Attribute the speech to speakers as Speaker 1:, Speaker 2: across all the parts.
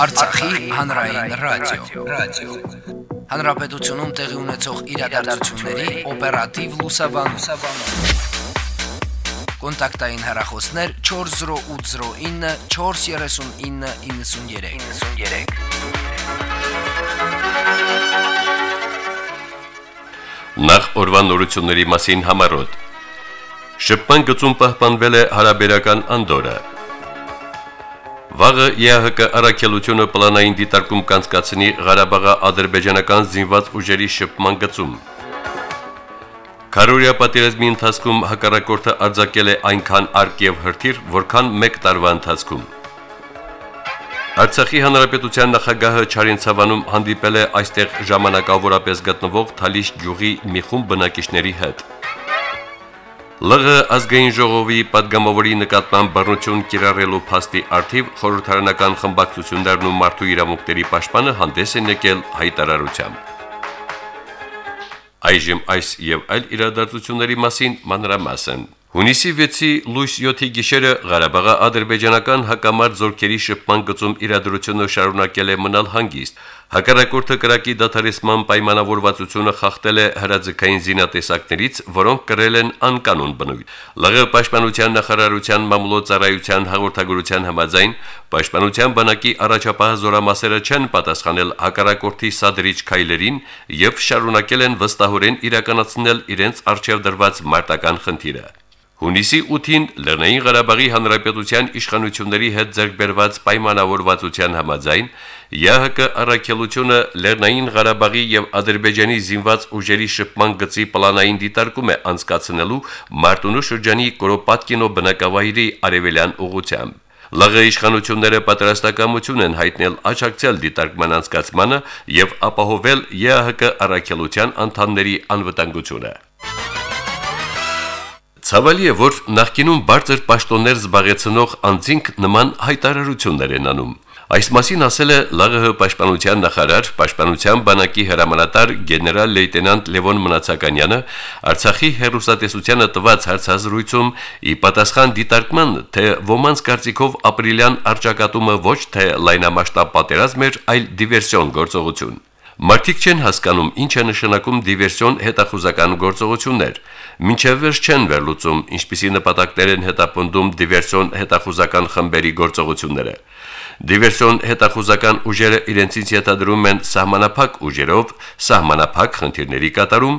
Speaker 1: Արցախի հանրային ռադիո, ռադիո։ Հանրապետությունում տեղի ունեցող իրադարձությունների օպերատիվ լուսաբանում։ Կոնտակտային հեռախոսներ 40809 43993։ 93
Speaker 2: Նախ օրվան նորությունների մասին համարոտ։ Շփման գծում պահպանվել է հարաբերական անդորը։ Վաղը ԵՀԿ առաքելությունը պլանային դիտարկում կանցկացնի Ղարաբաղի ադրբեջանական զինված ուժերի շփման գծում։ Կարորիա պատերազմի ընթացքում հակառակորդը արձակել է այնքան արգ եւ հրթիռ, որքան 1 տարվա ընթացքում։ Արցախի հանրապետության նախագահը Չարենցավանում հանդիպել է այստեղ ժամանակավորապես գտնվող Թալիշ գյուղի մի խումբ բնակիչների հետ։ ԼՂ ազգային ժողովի падգամավորի նկատմամբ բռնություն կիրառելու փաստի արդիվ խորհրդարանական խմբակցություններն ու մարդու իրավունքների պաշտպանը հանդես են եկել հայտարարությամբ։ Այժմ այս եւ այլ իրադարձությունների մասին մանրամասն։ Հունիսի 6-ի լույս 7-ի գիշերը Ղարաբաղի ադրբեջանական հակամարտ զորքերի շփման գծում իրադրությունը շարունակել է մնալ հանգիստ։ Հակառակորդը կրակի դադարեցման պայմանավորվածությունը խախտել է հրաձգային զինատեսակներից, որոնք կրել են անկանոն բնույթ։ ԼՂ պաշտպանության նախարարության մամուլոցարայության հաղորդագրության համաձայն պաշտպանության բանակի առաջապահ զորամասերը չեն պատասխանել հակառակորդի սադրիչ քայլերին եւ շարունակել են վստահորեն իրականացնել իրենց արժեվ դրված մարտական խնդիրը։ Հունիսի 8-ին Լեռնային Ղարաբաղի Հանրապետության իշխանությունների հետ ձեռքբերված պայմանավորվածության համաձայն ՀՀԿ առաքելությունը Լեռնային Ղարաբաղի եւ Ադրբեջանի զինված ուժերի շփման գծի պլանային դիտարկում է անցկացնելու Մարտունու շրջանի Կորոպատկինո բնակավայրի արևելյան ուղությամբ։ ԼՂ իշխանությունները պատրաստակամություն են հայտնել աճակցել դիտարկման անցկացմանը եւ ապահովել ԵԱՀԿ առաքելության անդամների անվտանգությունը։ Ցավալի է, որ նախկինում բարձր պաշտոններ զբաղեցնող անձինք նման հայտարարություններ են անում։ Այս մասին ասել է ԼՂՀ պաշտպանության նախարար, պաշտպանության բանակի հրամանատար գեներալ լեյտենանտ Լևոն Մնացականյանը Արցախի հերոստատեսությանը տված հարցազրույցում ի պատասխան դիտարկման, թե ոմանց կարծիքով ապրիլյան արճակատումը ոչ թե լայնամասշտաբ պատերազմ էր, այլ դիվերսիոն գործողություն։ Մարդիկ չեն հասկանում, ինչ է նշանակում դիվերսիոն հետախուզական գործողություններ։ Մինչև վերջ չեն վերլուծում, ինչպիսի նպատակներ են հետապնդում դիվերսիոն հետախուզական խմբերի գործողությունները։ Դիվերսիոն հետախուզական ուժերը իրենցից յետադրում են սահմանափակ ուժերով, սահմանափակ խնդիրների կատարում,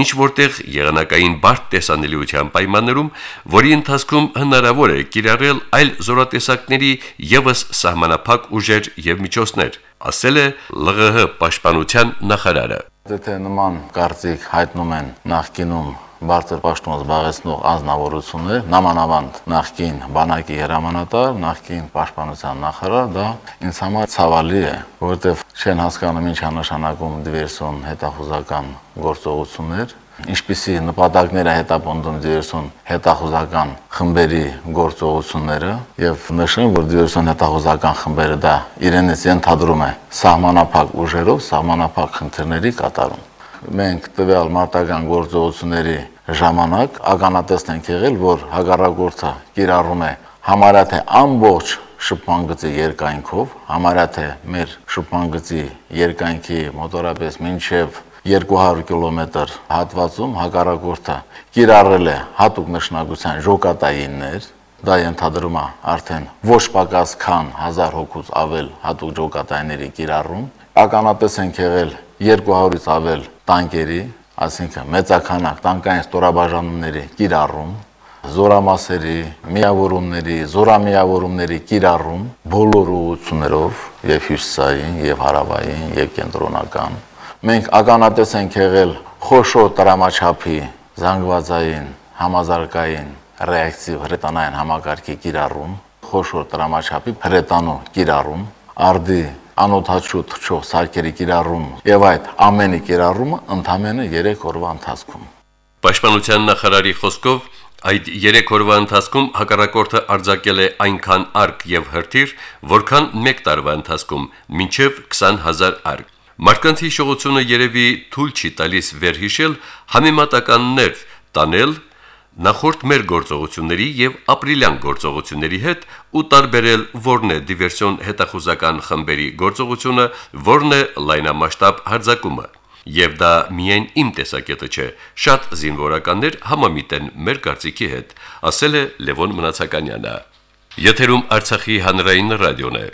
Speaker 2: ինչ որտեղ եղանակային բարդ տեսանելիության պայմաններում, որի ընթացքում հնարավոր է կիրառել այլ զորատեսակների եւս սահմանափակ ուժեր եւ միջոցներ, ասել է ԼՂՀ պաշտպանության նախարարը։
Speaker 3: Եթե նման կարծիք հայտնում են նախկինում բարձր պաշտոն զբաղեցնող անձնավորություններ, նամանավանդ նախկին բանակի հրամանատար, նախկին պաշտպանության նախարար, դա ինձ համար ցավալի է, որովհետև չեն հասկանում ինչ է նշանակում դիվերսիոն հետախուզական գործողություններ, ինչպիսի նպատակներ է հետապնդում դիվերսիոն հետախուզական խմբերի գործողությունները եւ նշեմ, որ դիվերսիոն հետախուզական խմբերը դա իրենից ենթադրում է սահմանափակ ուժերով սահմանափակ խնդիրների կատարում մենք տվյալ մարտական գործողությունների ժամանակ ականատեսն ենք եղել, որ հագարագործը կիրառում է համարյա թե ամբողջ շփմանգծի երկայնքով, համարյա թե մեր շփմանգծի երկայնքի մոտորապես մինչև 200 կիլոմետր հատվածում հագարագործը կիրառել է հատուկ նշանակության ժոկատայիններ, դա ենթադրում է արդեն ոչ պակաս քան 1000 հոգուց ավել հատուկ ժոկատայինների կիրառում, ականատես ենք եղել 200-ից ավել տանկերի, այսինքն մեծականակ տանկային ստորաբաժանումների կիրառում, զորամասերի, միավորումների, զորամիավորումների կիրառում բոլոր ուղություններով եւ հյուսիսային, եւ հարավային, եւ կենտրոնական։ Մենք ականատես ենք եղել խոշոր տրամաչափի զանգվածային, համազարգային ռեակտիվ հրետանային համակարգի կիրառում, խոշոր տրամաչափի հրետանու կիրառում, արդի անօթաչու թչող սարքերի կիրառում եւ այդ ամենի կիրառումը ընդամենը 3 օրվա ընթացքում։
Speaker 2: Պաշտպանության նախարարի խոսքով Այդ 3 օրվա ընթացքում հակառակորդը արձակել է այնքան արկ եւ հրթիռ, որքան 1 տարվա ընթացքում, մինչև 20000 արկ։ Մարկանց հիշողությունը երևի թույլ չի տալիս վերհիշել համեմատականներ տանել նախորդ մեր գործողությունների եւ ապրիլյան գործողությունների հետ ու տարբերել որն է դիվերսիոն հետախուզական խմբերի գործողությունը, որն է լայնամասշտաբ հարձակումը։ Եվ դա միայն իմ տեսակետը չէ, շատ զինվորականներ համամիտ են մեր կարծիքի հետ, ասել է Լևոն Մնացականյանը։ Եթերում Արցախի հանրային ռադիոն է։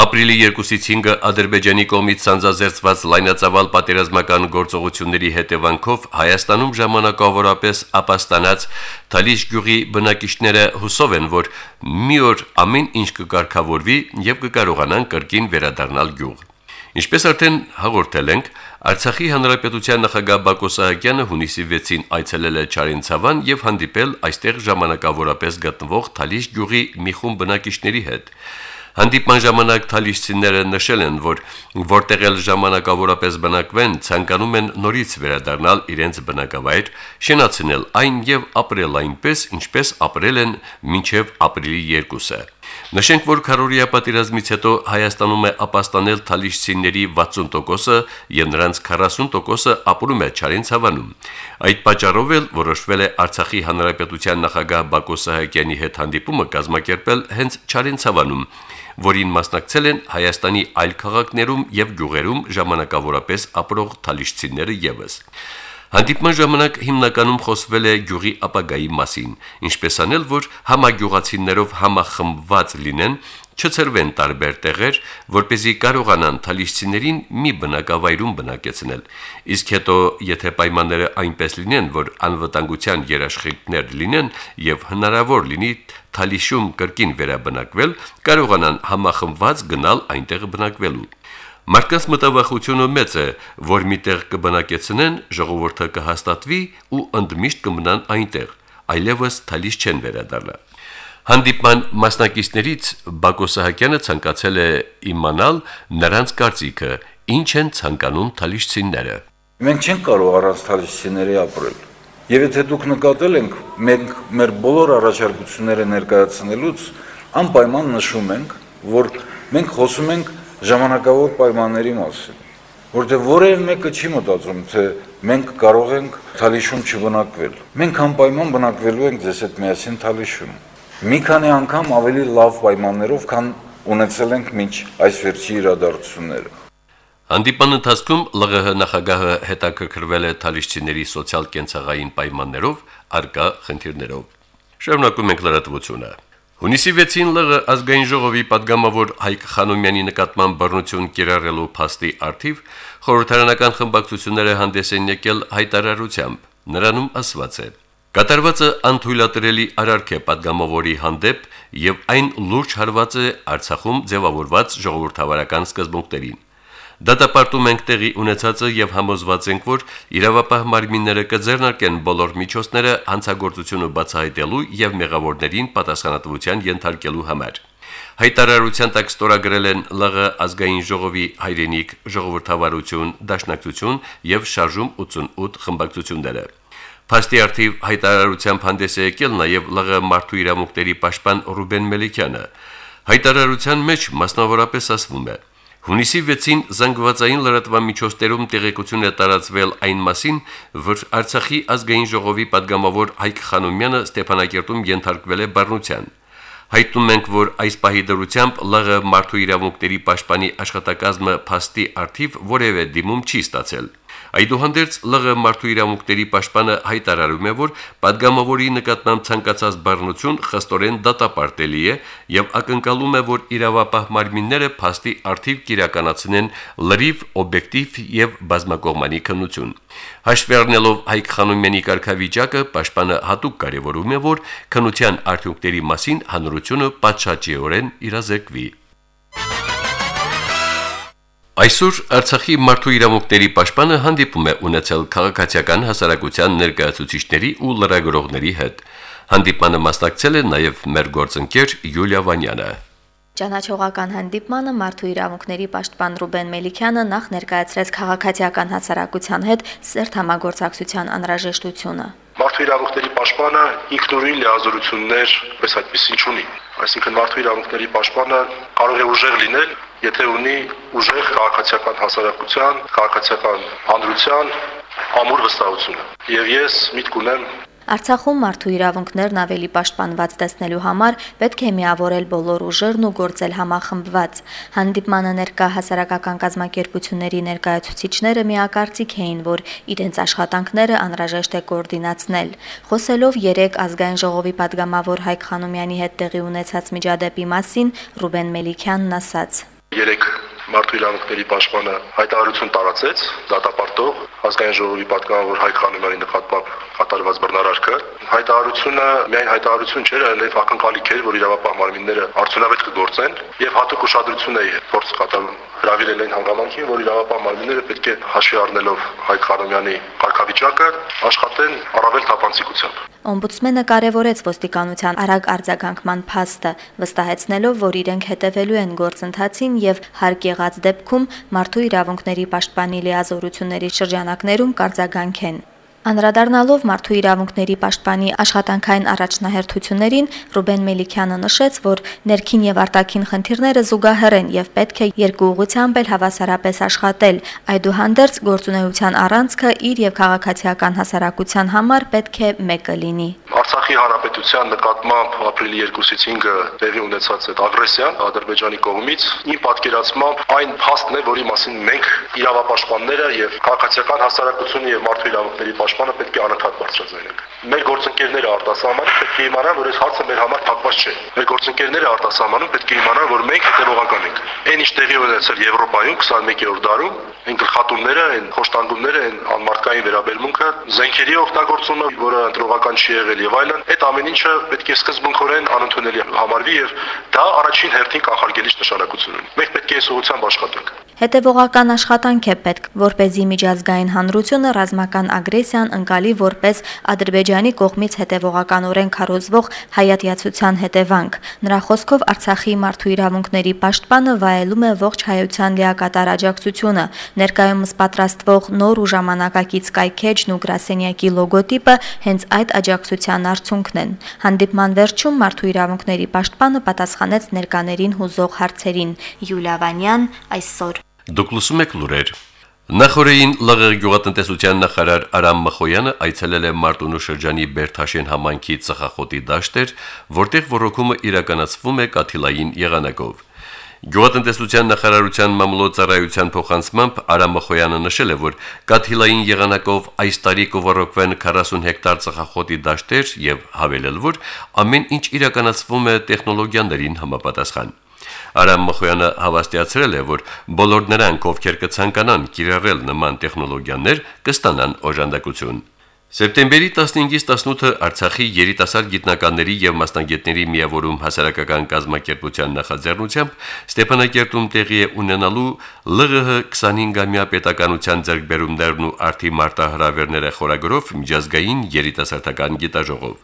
Speaker 2: Ապրիլի 2-ից 5-ը Ադրբեջանի կողմից սանձազերծված լայնածավալ պատերազմական գործողությունների հետևանքով Հայաստանում ժամանակավորապես ապաստանած Թալիշ գյուղի բնակիչները հուսով են, որ մի օր ամեն ինչ կկարգավորվի եւ կկարողանան կրկին վերադառնալ գյուղ։ Ինչպես արդեն հաղորդել ենք, Արցախի հանրապետության նախագահ Բակո Սահակյանը հունիսի 6-ին այցելել է Չարենցավան եւ հանդիպել այստեղ ժամանակավորապես գտնվող Թալիշ գյուղի մի խումբ բնակիչների հետ։ Հանդիպման ժամանակ թալիշցիները նշել են, որ որտեղ էլ ժամանակավորապես բնակվեն, ցանկանում են նորից վերադառնալ իրենց բնակավայր, շենացնել այն եւ ապրել այնպես, ինչպես ապրել են մինչև ապրիլի 2-ը։ Նշենք, որ Քարորիա պատերազմից հետո Հայաստանում է ապաստանել թալիշցիների 60%-ը եւ նրանց 40%-ը ապրում է Չարենց հավանում։ Այդ պատճառով էլ որոշվել է Արցախի հանրապետության նախագահ Բակո Սահակյանի հետ հանդիպումը կազմակերպել հենց Չարենց հավանում որին մասնակցել են Հայաստանի այլ քաղաքներում եւ գյուղերում ժամանակավորապես ապրող թալիշցիները եւս։ Հանդիպման ժամանակ հիմնականում խոսվել է գյուղի ապագայի մասին, ինչպես անել, որ համագյուղացիներով համախմբված լինեն, չծրվեն տարբեր տեղեր, որ เป զի կարողանան թալիշցիներին մի բնակավայրում բնակեցնել։ Իսկ հետո, եթե պայմանները այնպես լինեն, որ անվտանգության երաշխիքներ լինեն եւ հնարավոր լինի թալիշում կրկին վերաբնակվել, կարողանան համախմբված գնալ այնտեղ բնակվելու։ Մարդկանց մտավախությունը մեծ է, որ միտեղ կբնակեցնեն, ժողովուրդը կհաստատվի ու ընդմիշտ կմնան այնտեղ, այլևս թալիս չեն վերադառնա։ Հանդիպման մասնակիցներից Բակո Սահակյանը ցանկացել է իմանալ նրանց կարծիքը, ինչ են ցանկանում թալիշցիները։
Speaker 4: Մենք չենք կարող առանց թալիշցիների ապրել։ Եվ եթե դուք նկատել եք, մենք մեր բոլոր առաջարկությունները ներկայացնելուց անպայման նշում ենք, որ մենք խոսում ենք ժամանակավոր պայմանների մասին, որտեղ որևէ մեկը չի մտածում, թե մենք կարող ենք Թալիշում չբնակվել։ Մենք անպայման բնակվելու ենք ձեզ հետ միասին Թալիշում մի քանի անգամ ավելի լավ պայմաններով, քան ունեցել ենք մինչ այս վերջի իրադարձությունները։
Speaker 2: Հանդիպան ընթացքում ԼՂՀ նախագահը հետաքրքրվել է Թալիշցիների սոցիալ-կենցաղային պայմաններով արկա խնդիրներով։ Շարունակում ենք լրատվությունը։ Հունիսի 6-ին ԼՂ ազգային ժողովի падգամավոր Հայկ Խանոմյանի նկատմամբ բռնություն կիրառելու փաստի արդիվ խորհրդարանական խմբակցությունները հանդես են եկել հայտարարությամբ։ Նրանում ասված է. Կատարվածը անթույլատրելի արարք է падգամավորի հանդեպ եւ այն լուրջ հարված է Արցախում ձևավորված ժողովրդավարական սկզբունքներին։ Դատապարտում ենք տեղի ունեցածը եւ համոզված ենք, որ իրավապահ մարմինները կձեռնարկեն բոլոր միջոցները հանցագործությունը բացահայտելու եւ մեղավորներին պատասխանատվության ենթարկելու համար։ Հայտարարության տակ ստորագրել են ԼՂ ազգային ժողովի հայրենիք, ժողովրդավարություն, դաշնակցություն եւ շարժում 88 խմբակցությունները։ Փաստի արդիվ հայտարարությամբ հանդես է եկել նաև ԼՂ մարդու իրավունքների պաշտպան Ռուբեն Մելիքյանը։ Հայտարարության մեջ մասնավորապես ասվում է. Հունիսի 6-ին զանգվածային լրատվամիջոցներում տեղեկություն է տարածվել այն մասին, որ Արցախի ազգային ժողովի падգամավոր Հայկ Խանոմյանը Ստեփանակերտում ենթարկվել է բռնության։ Հայտնում ենք, որ այս պահի դրությամբ ԼՂ մարդու իրավունքների պաշտպանի աշխատակազմը փաստի արդիվ որևէ դիմում չի ստացել։ Այդուհանդերձ ԼՂ մարդու իրավունքների պաշտպանը հայտարարում է, որ падգամավորի նկատմամբ ցանկացած բռնություն խստորեն դատապարտելի է եւ ակնկալում է, որ իրավապահ մարմինները փաստի արդիվ կիրականացնեն լրիվ, օբյեկտիվ եւ բազմակողմանի քննություն։ Հաշվի առնելով Հայկ Խանոմյանի կարգավիճակը, պաշտպանը հատուկ կարևորում է, որ քննության արդյունքների մասին հանրությունը պատշաճիորեն իրազեկվի։ Այսօր Արցախի մարդու իրավունքների պաշտպանը հանդիպում է ունեցել քաղաքացիական հասարակության ներկայացուցիչների ու լրագրողների հետ։ Հանդիպանը մասնակցել է նաև մեր գործընկեր Յուլիա Վանյանը։
Speaker 5: Ճանաչողական հանդիպմանը մարդու իրավունքների պաշտպան Ռուբեն Մելիքյանը նախ ներկայացրեց քաղաքացիական հասարակության հետ սերտ համագործակցության անհրաժեշտությունը։
Speaker 6: Մարդու իրավունքների պաշտպանը ինքնուրույն լիազորություններ պես այդպեսին չունի։ Այսինքն մարդու իրավունքների պաշտպանը կարող է ուժեղ լինել, եթե ունի ուժեղ քաղաքացիական հասարակության, քաղաքացիական հանրության ամուր վստահությունը։ Եվ ես միտք ունեմ
Speaker 5: Արցախում մարդու իրավունքներն ավելի պաշտպանված տեսնելու համար պետք է միավորել բոլոր ուժերն ու գործել համախմբված։ Հանդիպմանը ներկա հասարակական կազմակերպությունների ներկայացուցիչները միակարծիք էին, որ իրենց աշխատանքները անհրաժեշտ է կոորդինացնել։ Խոսելով 3 ազգային ժողովի падգամավոր Հայկ Խանոմյանի հետ տեղի ունեցած միջադեպի մասին Ռուբեն Մելիքյանն ասաց.
Speaker 6: Երեք մարդու իրավունքների պաշտպանը հայտարարություն տարածեց դատապարտող ազգային ժողովի պատգամավոր Հայկ Խանոմյանի նկատմամբ կատարված բռնարարքը հայտարարությունը միայն հայտարարություն չէր, այլև ակնկալիք էր, որ իրավապահ մարմինները արդյունավետ կգործեն եւ հատուկ ուշադրություն է փորձ կատարում հravirել այն հանգամանքին, որ իրավապահ մարմինները պետք է հաշվի առնելով Հայկ Խանոմյանի կարգավիճակը աշխատեն առավել թափանցիկությամբ։
Speaker 5: Օմբուդսմենը կարևորեց ոստիկանության արագ արձագանքման փաստը, վստահեցնելով, որ իրենք հետևելու են գործընթացին եւ հարկ եղած դեպքում մարդու իրավունքների պաշտպանի լիազորությունների շրջանակներում կարձագանքեն։ Անդրադառնալով մարդու իրավունքների պաշտպանի աշխատանքային առաջնահերթություններին Ռուբեն Մելիքյանը նշեց, որ ներքին եւ արտաքին խնդիրները զուգահեռ են եւ պետք է երկու ուղղությամբ էլ հավասարապես աշխատել։ Այդուհանդերձ գործունեության առանցքը իր եւ քաղաքացիական հասարակության համար պետք է մեկը լինի։
Speaker 6: Արցախի հանրապետության նկատմամբ ապրիլի 2-ից 5-ը տեղի ունեցած այդ ագրեսիան Ադրբեջանի կողմից իմ պատկերացմամբ այն փաստն է, որի մասին մենք իրավապաշտպանները եւ քաղաքացիական հասարակությունը եւ մարդու իրավունքների պաշտպանը պետք է անընդհատ բարձրաձայնենք։ Մեր գործընկերները արտասահմանում պետք է իմանան, որ այս հարցը մեր համար փակված չէ։ Մեր գործընկերները արտասահմանում պետք է իմանան, որ մենք հետևողական ենք։ Այն ինչ տեղի ունեցել Եվրոպայում 21-րդ դարում, այն գլխատումները, այն խոշտանգումները, այն անմարդկային վերաբերմունքը, զենքերի օգտագործումը, որը ընտրողական չի եղել եւ այլն, այդ ամեն ինչը պետք է սկզբունքորեն անընդունելի համարվի եւ դա առաջին հերթին կանխարգելիչ նշանակություն ունի։ Մենք պետք է այս ուղղությամբ աշխատենք։
Speaker 5: Հետևողական աշխատանք է պետք, որ เป զի միջազգային հանրությունը ռազմական ագրեսիան ընկալի որպես Ադրբեջանի կողմից հետևողականորեն քարոզվող հայատյացության հետևանք։ Նրա խոսքով Արցախի մարդու իրավունքների պաշտպանը վայելում է ողջ հայության լիակատար աջակցությունը։ Ներկայումս պատրաստվող նոր ու ժամանակակից կայքեջն ու գրասենյակի լոգոտիպը հենց այդ աջակցության արդյունքն են։ Հանդիպման վերջում մարդու իրավունքների պաշտպանը պատասխանեց ներկաներին հուզող հարցերին։ Յուլիա Վանյան այսօր
Speaker 2: Դուք լսում եք լուրեր։ Նախորդին ԼՂ գյուղատնտեսության նախարար Արամ Մխոյանը այցելել է Մարտունու շրջանի Բերթաշեն համայնքի ծխախոտի դաշտեր, որտեղ ռոռոկումը իրականացվում է կաթիլային եղանակով։ Գյուղատնտեսության նախարարության մամլոյցարայության փոխանցմամբ Արամ Մխոյանը նշել է, որ կաթիլային եղանակով այս տարի կողորոքվեն 40 հեկտար ծխախոտի դաշտեր եւ հավելել, որ ամեն ինչ իրականացվում է տեխնոլոգիաներին համապատասխան։ Արամ Մխոյանը հավաստիացրել է, որ բոլոր նրանք, ովքեր կցանկանան կիրառել նման տեխնոլոգիաներ, կստանան օժանդակություն։ Սեպտեմբերի 15-ից 18-ը Արցախի երիտասարդ գիտնականների եւ մասնագետների միավորում հասարակական կազմակերպության նախաձեռնությամբ Ստեփանակերտում տեղի է ունենալու ԼՂՀ 25-ամյա պետականության ձեռքբերումներն ու արդի մարտահրավերները խորագրով միջազգային երիտասարդական գիտաժողով։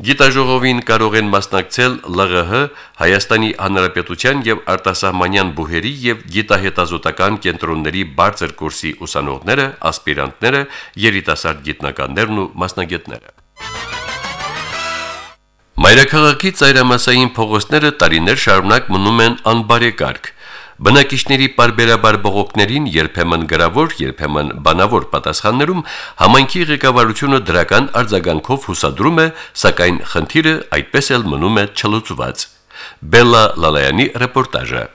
Speaker 2: Գիտաժողովին կարող են մասնակցել ԼՂՀ, Հայաստանի Հանրապետության եւ արտասահմանյան բուհերի եւ գիտահետազոտական կենտրոնների բարձր կուրսի ուսանողները, ասպիրանտները, երիտասարդ գիտնականներն ու մասնագետները։ Մայրաքաղաքի ծայրամասային փողոցները տարիներ շարունակ մնում են անբարեկարգ Բնակիչների parberabar բողոքներին երբեմն գրավոր, երբեմն բանավոր պատասխաններում համայնքի ղեկավարությունը դրական արձագանքով հուսադրում է, սակայն խնդիրը այդպես էլ մնում է չլուծված։ Բելլա Լալայանի ռեպորտաժը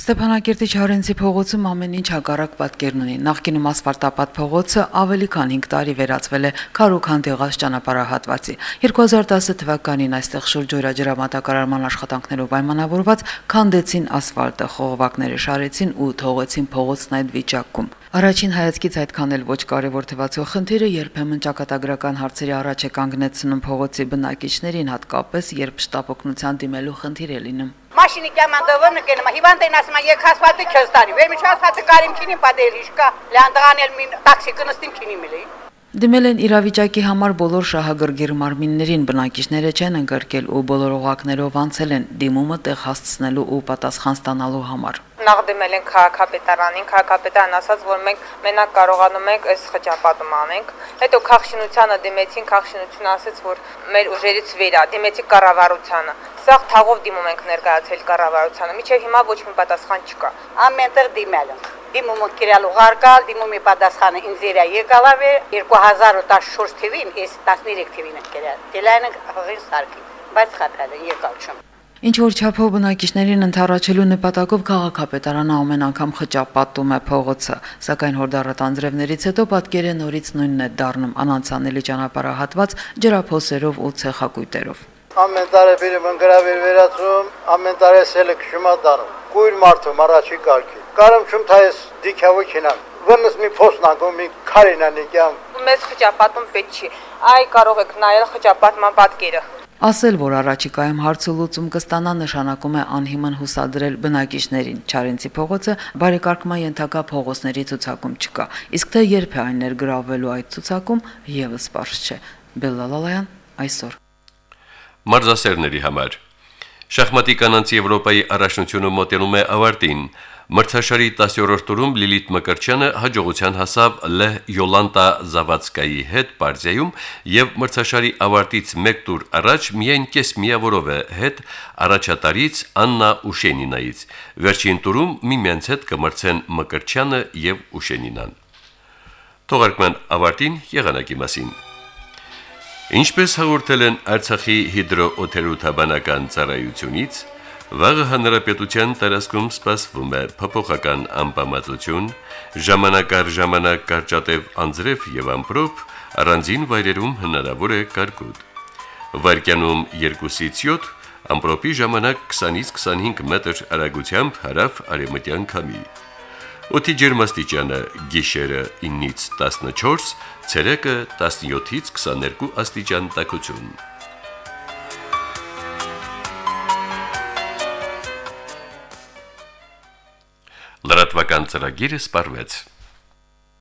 Speaker 7: Ստեփանակերտի Չարենցի փողոցում ամեն ինչ հակառակ պատկերն ունի։ Նախկինում ասֆալտապատ փողոցը ավելի քան 5 տարի վերածվել է քարոքան տեղած ճանապարհահատվածի։ 2010 թվականին այստեղ շրջօրաջրամատակարարման աշխատանքներով պայմանավորված քանդեցին ասֆալտը, խողովակները շարեցին ու թողեցին փողոցն այդ վիճակում։ Առաջին հայացքից այդքան էլ ոչ կարևոր թվացող խնդիրը երբեմն ճակատագրական հարցերի առաջ է կանգնեցնում փողոցի բնակիչներին, հատկապես երբ շտապօգնության դիմելու խնդիր է լինում։
Speaker 8: Numai hivan tăi nasma e asfaltă ce stari. Vei mici asfaltă care îmi chini pa de rișca. Le andaganel min taxi când stim chini mili.
Speaker 7: Դիմել են իրավիճակի համար բոլոր շահագրգիռ մարմիններին բնակիչները չեն ընկրկել ու բոլոր օղակներով անցել են դիմումը տեղ հասցնելու ու պատասխան ստանալու համար։
Speaker 9: նախ դիմել են քաղաքապետարանին, քաղաքապետարան ասաց, որ մենք մենակ կարողանում ենք այս խճապատում անենք։ Հետո քաղաքշինությանը դիմեցին, քաղաքշինությունը ասաց, որ մեր ուժերից վեր է, դիմեցի կառավարությանը։ Սաղ թաղով դիմում ենք ներկայացել կառավարությանը։ Միջև հիմա ոչ մի պատասխան չկա։
Speaker 8: Ամենտեղ դիմել ենք դիմումը կիրալ ուղարկալ, դիմումի պատասխանը ինձ իրա եկալավ է 2014 թվին, ես 13 թվին եմ կերել։ Դելայնը հղին սարքի, բայց խաթալ է եկալ չեմ։
Speaker 7: Ինչ որ չափով բնակիչներին ընթառաջելու նպատակով քաղաքապետարանը ամեն անգամ խճապատում է փողոցը, սակայն հորդառատ անձրևներից հետո պատկերը նորից նույնն է դառնում անանցանելի ճանապարհահատված ջրափոսերով ու ցեխակույտերով։
Speaker 10: Ամեն տարի բերում ընկրավեր վերացում, ամեն տարի սելը քշումա դառնում։ Կույր մարդում առաջի կարգի։ Կարամ չում թայս դիքավո քինան։ Վնս մի փոսնագում մի քարինանիկյամ։
Speaker 9: Մեզ խճապատում պետք չի։ Այ կարող եք նայել խճապատման պատկերը։
Speaker 7: Ասել, որ առաջիկայում հարցը լուծում կստանա նշանակում է անհիմն հուսադրել բնակիչներին։ Չարենցի փողոցը բարեկարգման ենթակա փողոցների ցուցակում չկա։ Իսկ թե երբ է այն ներգրավվելու այդ ցուցակում, եւս པարզ չէ։ Բելլալալայան այսօր
Speaker 2: Մարզասերների համար. Շախմատի կանանց Եվրոպայի առաջնությունը մոտենում է ավարտին։ Մրցաշարի 10-րդ տուրում Լիլիթ Մկրչյանը հաջողության հասավ Լ Յոլանտա Զավացկայի հետ Պարզիայում եւ մրցաշարի ավարտից 1 տուր առաջ միայն կես միավորով է հետ առաջատարից Աննա Ուշենինայից։ Վերջին տուրում միմյանց հետ կմրցեն Մկրչյանը եւ Ուշենինան։ Թողարկման ավարտին եղանակի մասին։ Ինչպես հաղորդել են Արցախի հիդրոօթերոթաբանական ծառայությունից, Վաղը հանրապետության տարածքում սպասվում է փոփոխական անբավարարություն, ժամանակ առ ժամանակ կարճատև անձրև եւ ամպրոպ, առանձին վայրերում հնարավոր է կարկուտ։ Վարկյանում 2-ից 7, ամպրոպի ժամանակ 20-ից 25 մետր արագությամբ հարավ արևմտյան քամի։ Օդի ջերմաստիճանը՝ գիշերը 9-ից 14, ցերեկը 17-ից 22 աստիճան տաքություն։ Լրատվական ծրագիրը սպարվեց։